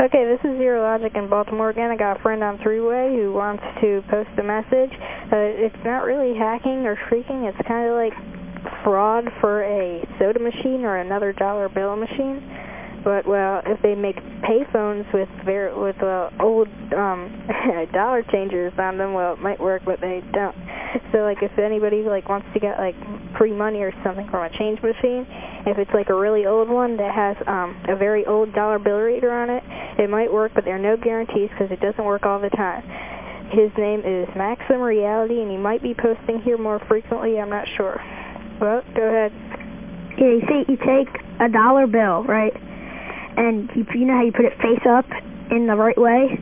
Okay, this is Zero Logic in Baltimore again. I got a friend on three-way who wants to post a message. Uh, it's not really hacking or phreaking. It's kind of like fraud for a soda machine or another dollar bill machine. But, well, if they make payphones with very, with uh, old um, dollar changers on them, well, it might work, but they don't. So, like, if anybody, like, wants to get, like, free money or something from a change machine, if it's, like, a really old one that has um, a very old dollar bill reader on it, it might work, but there are no guarantees because it doesn't work all the time. His name is Maxim Reality, and he might be posting here more frequently. I'm not sure. Well, go ahead. Yeah, you see, you take a dollar bill, right? And you, you know how you put it face up in the right way?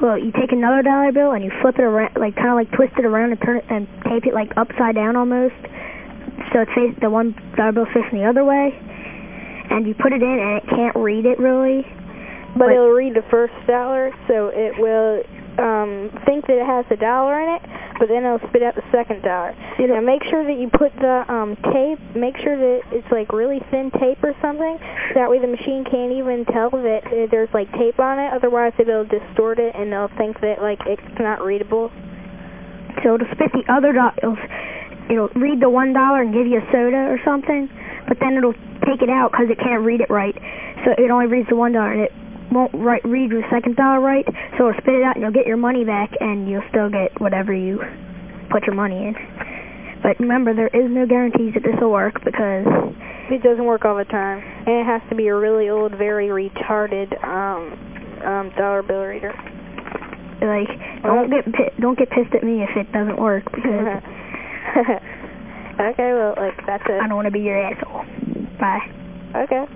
Well, you take another dollar bill and you flip it around, like kind of like twist it around and turn it and tape it like upside down almost. So it's face, the one dollar bill facing the other way. And you put it in and it can't read it really. But, it'll read the first dollar, so it will um, think that it has a dollar in it, but then it'll spit out the second dollar. Now make sure that you put the um, tape, make sure that it's like really thin tape or something, that way the machine can't even tell that uh, there's like tape on it, otherwise it'll distort it and they'll think that like it's not readable. So it'll spit the other dollar, it'll, it'll read the one dollar and give you a soda or something, but then it'll take it out because it can't read it right. So it only reads the one dollar and it won't right, read your second dollar right, so it'll spit it out and you'll get your money back and you'll still get whatever you put your money in. But remember, there is no guarantees that this will work because it doesn't work all the time. And it has to be a really old, very retarded um, um, dollar bill reader. Like, don't get don't get pissed at me if it doesn't work because okay, well, like, that's it. I don't want to be your asshole. Bye. Okay.